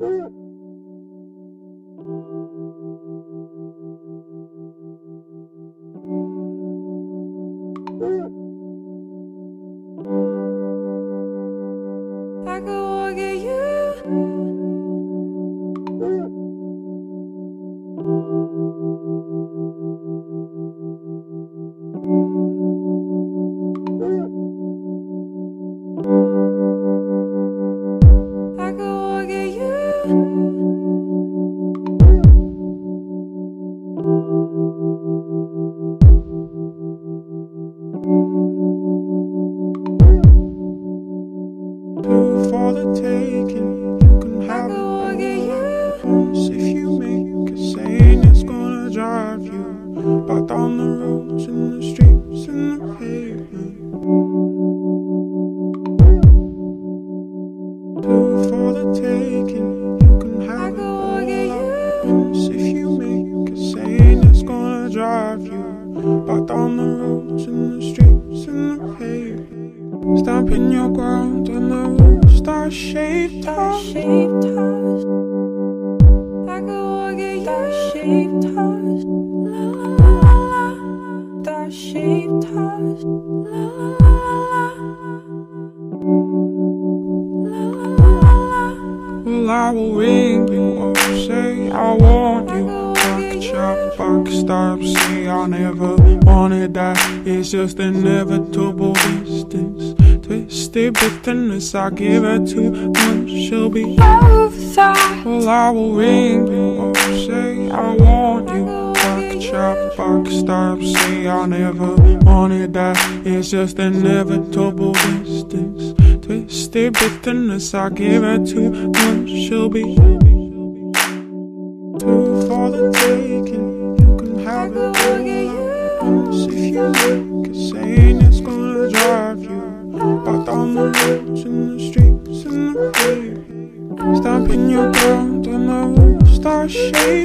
Mm-hmm. Never wanted that. It's just an inevitable distance. Twisted bitterness, I give her too much. She'll be too for the taking. You can have it all. If you look saying it's gonna drive you the roads and the streets and the pavement. Stomping your ground on the roof, star shaped.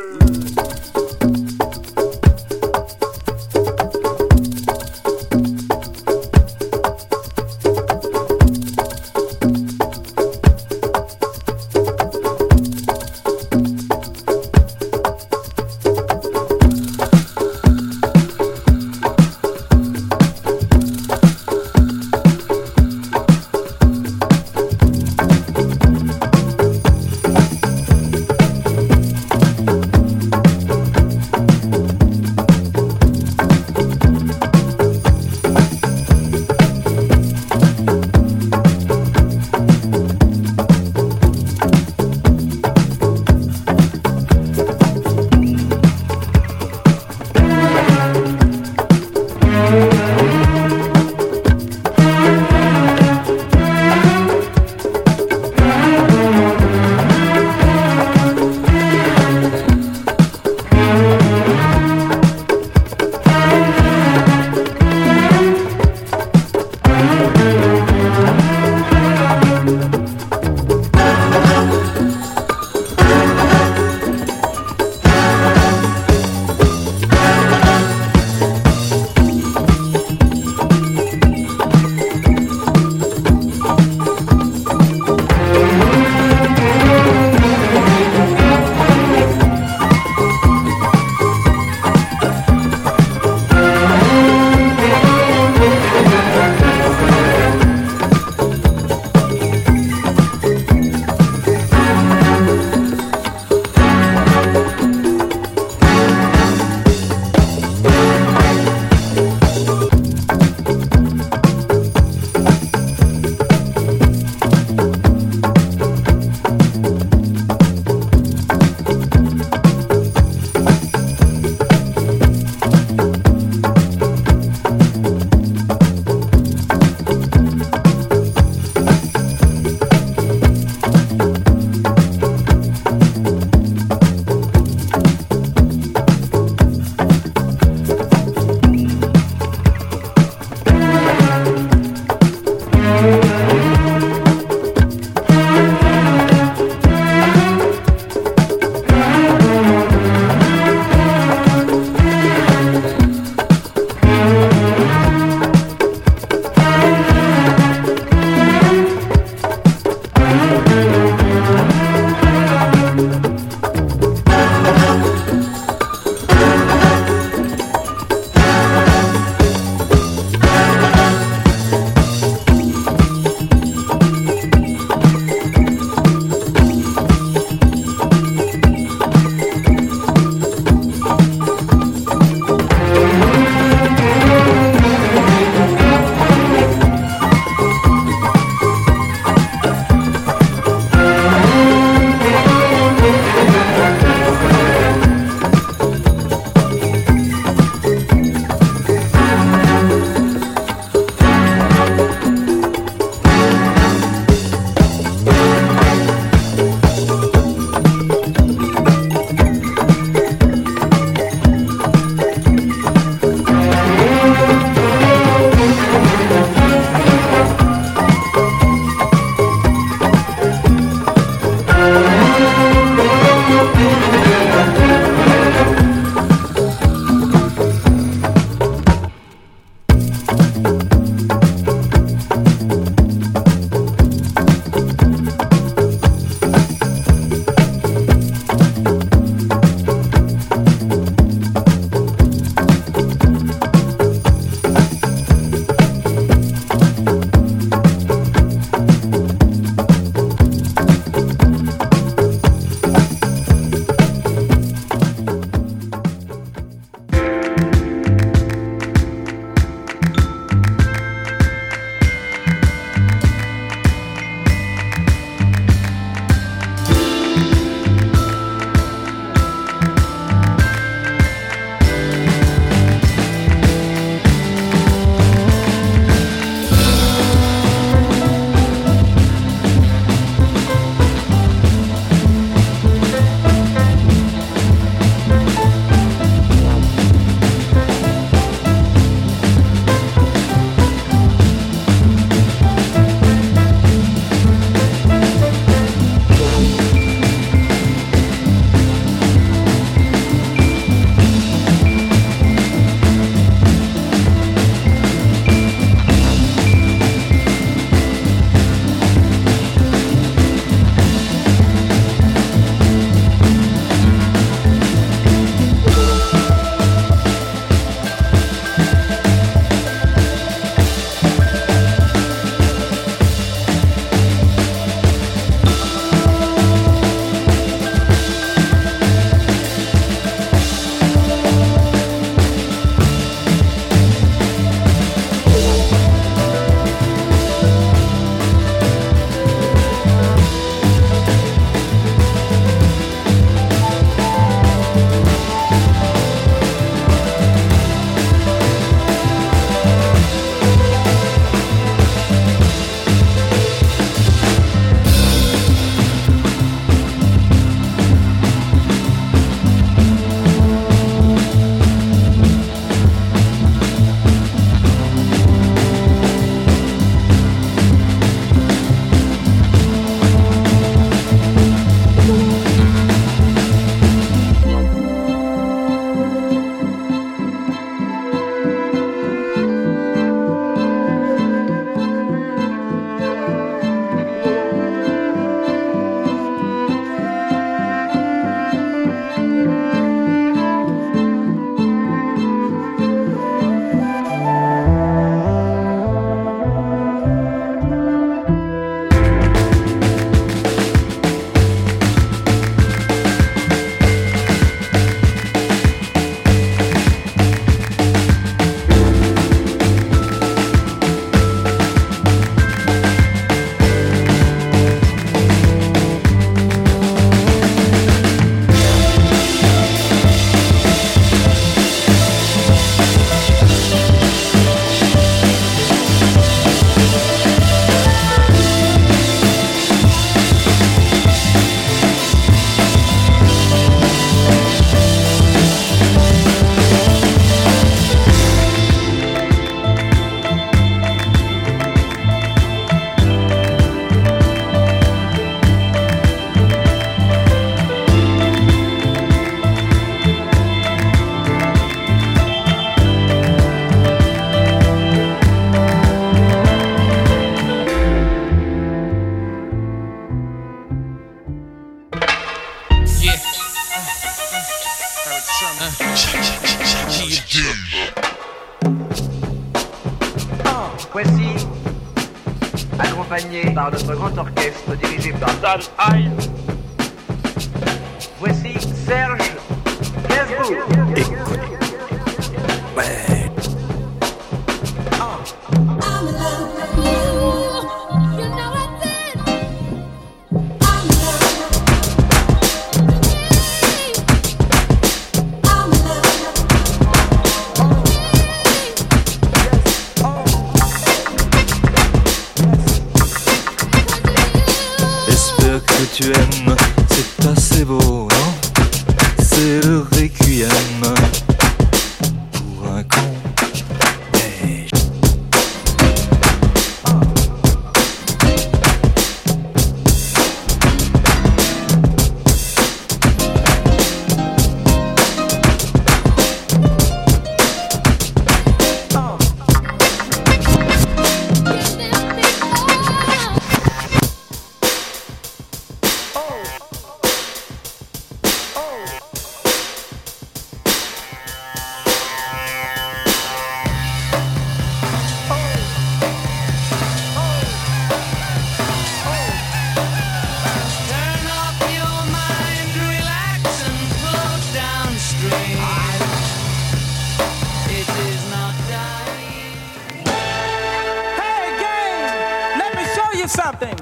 you something.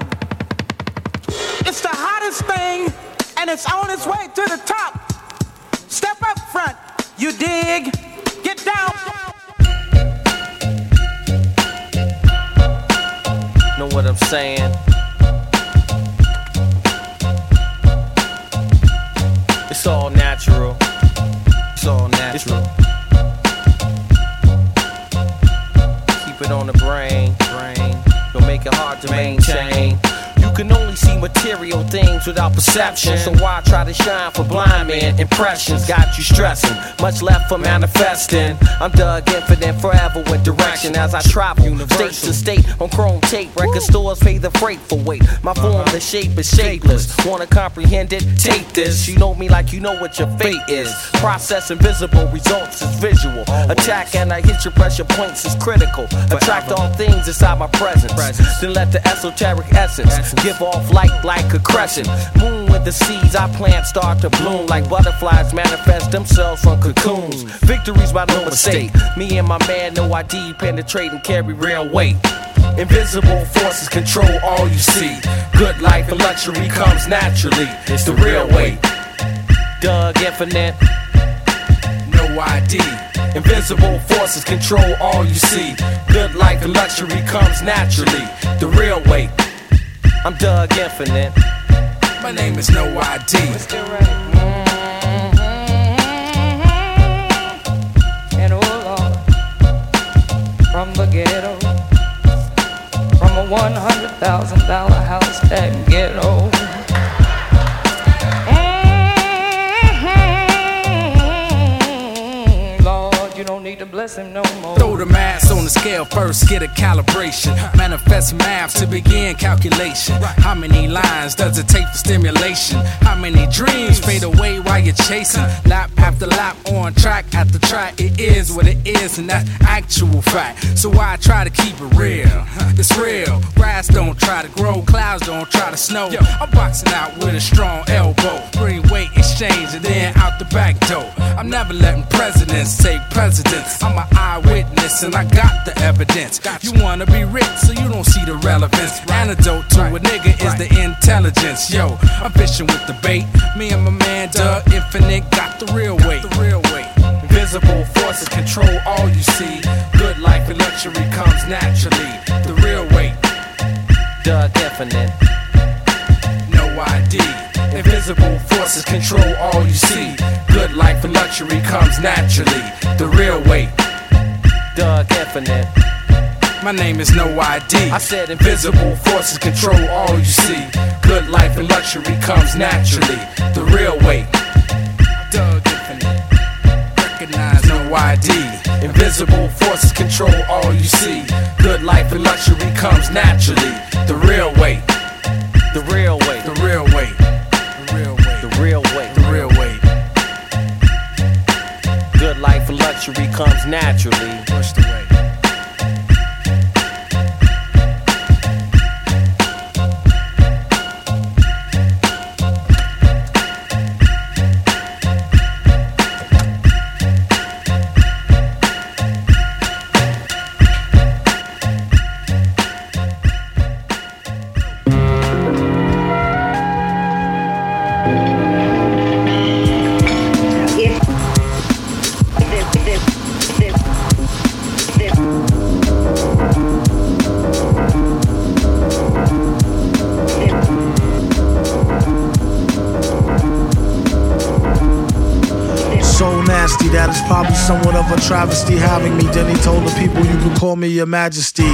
It's the hottest thing, and it's on its way to the top. Step up front, you dig? Get down. Know what I'm saying? It's all natural. Without perception. So why try to shine for blind man? Impressions got you stressing. Much left for manifesting. I'm Dug Infinite forever with direction as I travel state to state on chrome tape. Record stores pay the freight for weight. My form, the shape is shapeless. Wanna comprehend it? Take this. You know me like you know what your fate is. Process invisible, results is visual. Attack and I hit your pressure points is critical. Attract all things inside my presence. Then let the esoteric essence give off light like a crescent. Moon with the seeds I plant start to bloom like butterflies manifest themselves from cocoons. Victories by no mistake. Me and my man, no ID, penetrate and carry real weight. Invisible forces control all you see. Good life and luxury comes naturally. It's the real way. Dug Infinite. No ID. Invisible forces control all you see. Good life and luxury comes naturally. The real way. I'm Dug Infinite. My name is No ID. And oh Lord, from the ghetto, from a one hundred thousand dollar house that ghetto. Mm, Lord, you don't need to bless him no more. Throw the mass on the scale first, get a calibration. Manifest math to begin calculation. How many lines does it take for stimulation? How many dreams fade away while you're chasing? Lap after lap on track after track. It is what it is, and that's actual fact. So why try to keep it real? It's real. Grass don't try to grow, clouds don't try to snow. I'm boxing out with a strong elbow. Bring weight exchange and then out the back door. I'm never letting presidents take precedence. I'm an eyewitness and I got the evidence. You wanna be rich so you don't see the relevance. Antidote to a nigga is the intelligence. Yo, I'm fishing with the bait. Me and my man Dug Infinite got the real weight. The real weight. Invisible forces control all you see. Good life and luxury comes naturally. The real weight. Dug Infinite. No ID. Invisible forces control all you see. Good life and luxury comes naturally. The real weight. Dug Infinite. My name is No ID. I said invisible forces control all you see. Good life and luxury comes naturally. The real weight. Dug Infinite. Recognize no ID. Invisible forces control all you see. Good life and luxury comes naturally. The real weight. The real way. The real weight. The real weight. The real way. The real weight. luxury comes naturally. Push the way. somewhat of travesty having me. Then he told the people you can call me your majesty.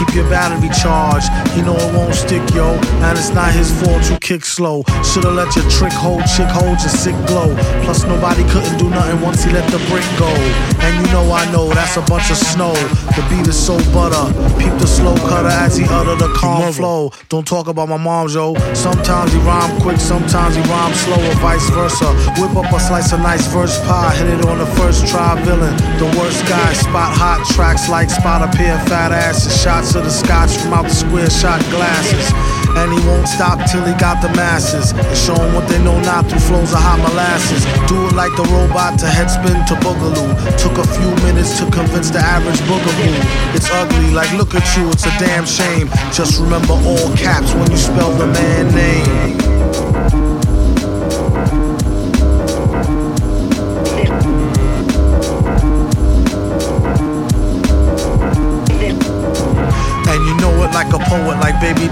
Keep your battery charged. He know it won't stick, yo. And it's not his fault you kick slow. Should've let your trick hold, chick hold your sick glow. Plus nobody couldn't do nothing once he let the brick go. And you know I know that's a bunch of snow. The beat is so butter. Peep the slow cutter as he utter the calm flow. Don't talk about my mom, yo. Sometimes he rhyme quick, sometimes he rhyme slow, or vice versa. Whip up a slice of nice verse pie, hit it on the first try villain, the worst guy. Spot hot tracks like spot a pair of fat asses. Shots of the scotch from out the square shot glasses. And he won't stop till he got the masses. And show them what they know not through flows of hot molasses. Do it like the robot to headspin to boogaloo. Took a few minutes to convince the average boogaboo. It's ugly, like look at you, it's a damn shame. Just remember all caps when you spell the man name.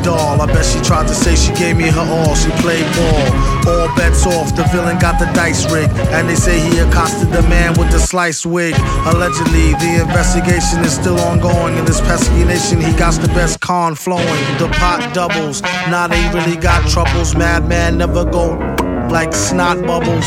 Doll. I bet she tried to say she gave me her all. She played ball. All bets off. The villain got the dice rigged. And they say he accosted the man with the slice wig. Allegedly, the investigation is still ongoing. In this pesky nation, he got the best con flowing. The pot doubles. Now they really got troubles. Madman never go like snot bubbles.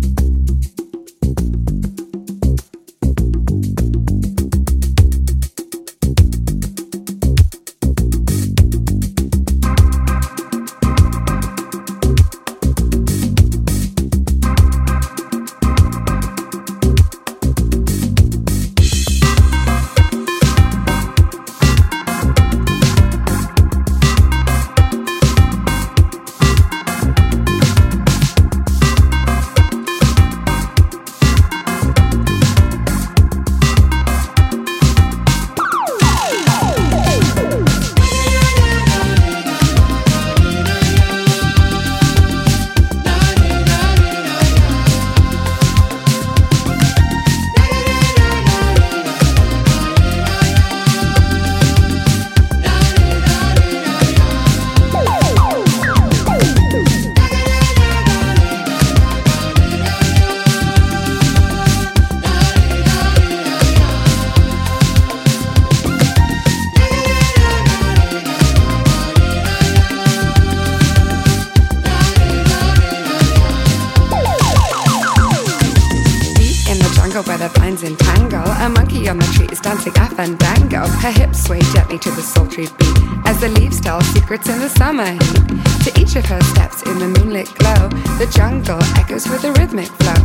Of in the moonlit glow, the jungle echoes with a rhythmic flow.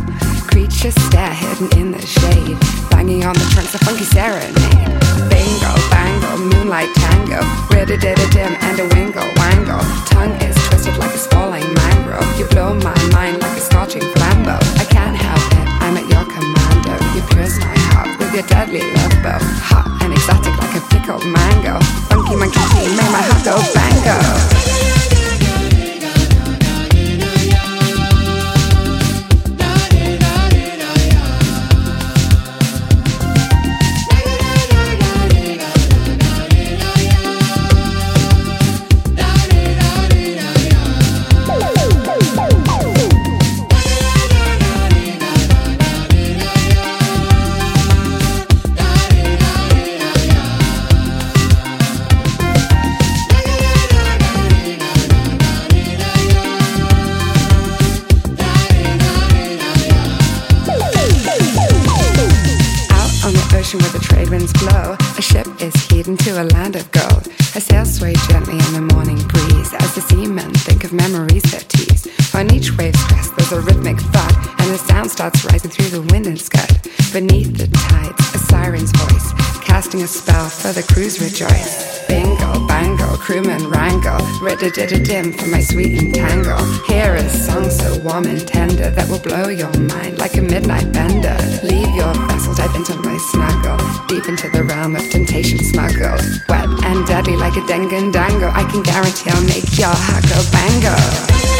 Creatures stare hidden in the shade, banging on the trunks a funky serenade. Bingo, bango, moonlight tango, ridda didda dim and a wingle wangle. Tongue is twisted like a falling mangrove. You blow my mind like a scorching flambeau. I can't help it, I'm at your commando. You pierce my heart with your deadly love bow. Hot and exotic like a pickled mango. Funky monkey made my heart go bango. To a land of gold. Her sails sway gently in the morning breeze as the seamen think of memories that tease. On each wave's crest, there's a rhythmic thud, and the sound starts rising through the wind and scud. Beneath the tides, a siren's voice, casting a spell for the crews rejoice. Dim for my sweet and tangle. Here is a song so warm and tender that will blow your mind like a midnight bender. Leave your vessel, dive into my snuggle, deep into the realm of temptation smuggled. Wet and deadly like a dengue dango, I can guarantee I'll make your heart go bango.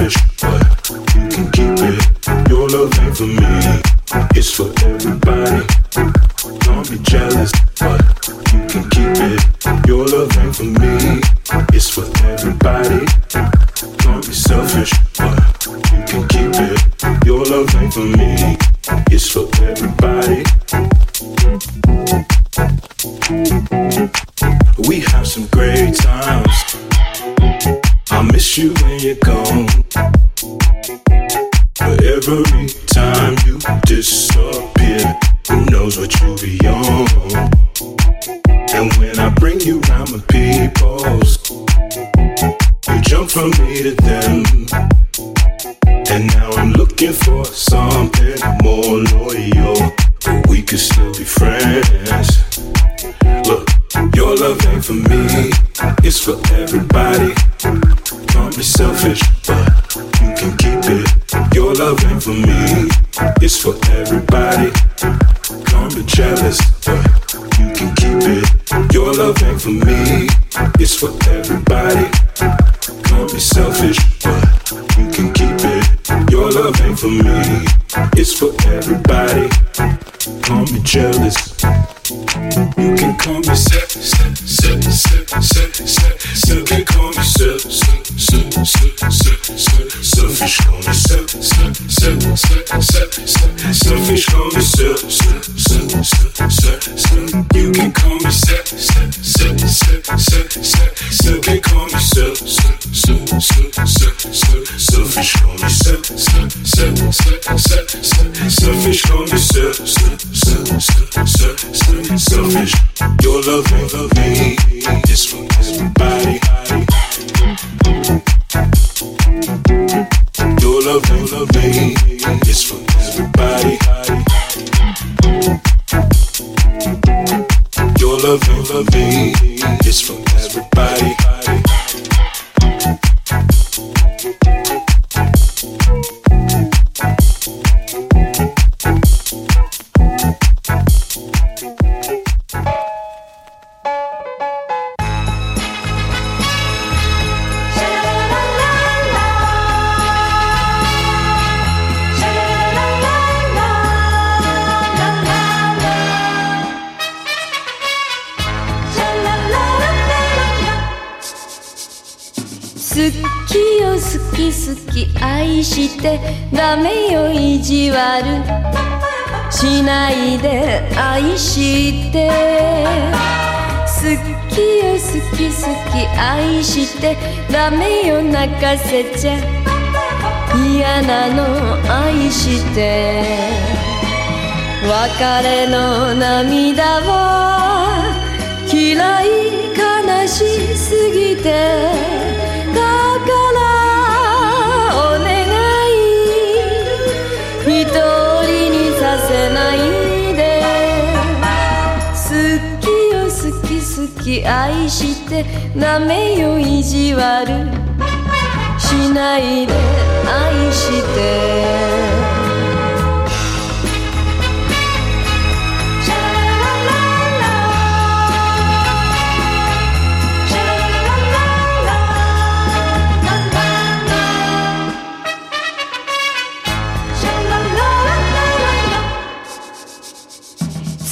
fish. Your love, your love, me. This one, this one body. 愛して好きよ好き好き愛してダメよ泣かせちゃ嫌なの愛して別れの涙は嫌い悲しすぎてだからき愛してダメよ意地悪。しないで愛して。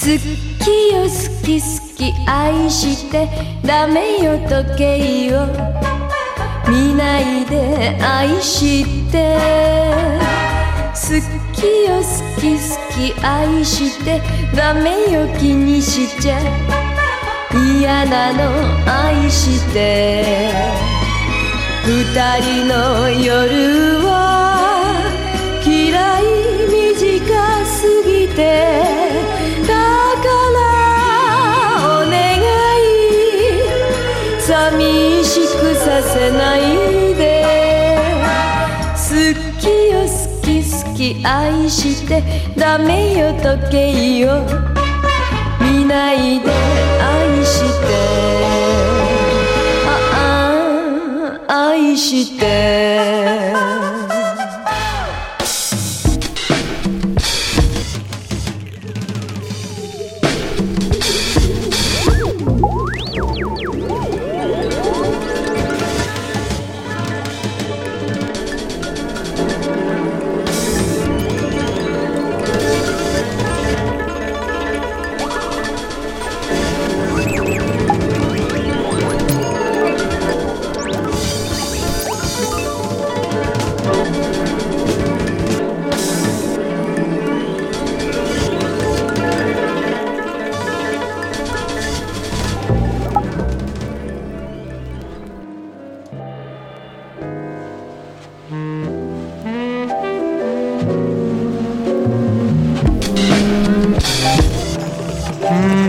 好きよ好き好き愛してダメよ時計を。見ないで愛して。好きよ好き好き愛してダメよ気にしちゃ。嫌なの愛して。二人の夜は嫌い短すぎて。愛してダメよ時計を。見ないで愛して。ああ愛して。Mm.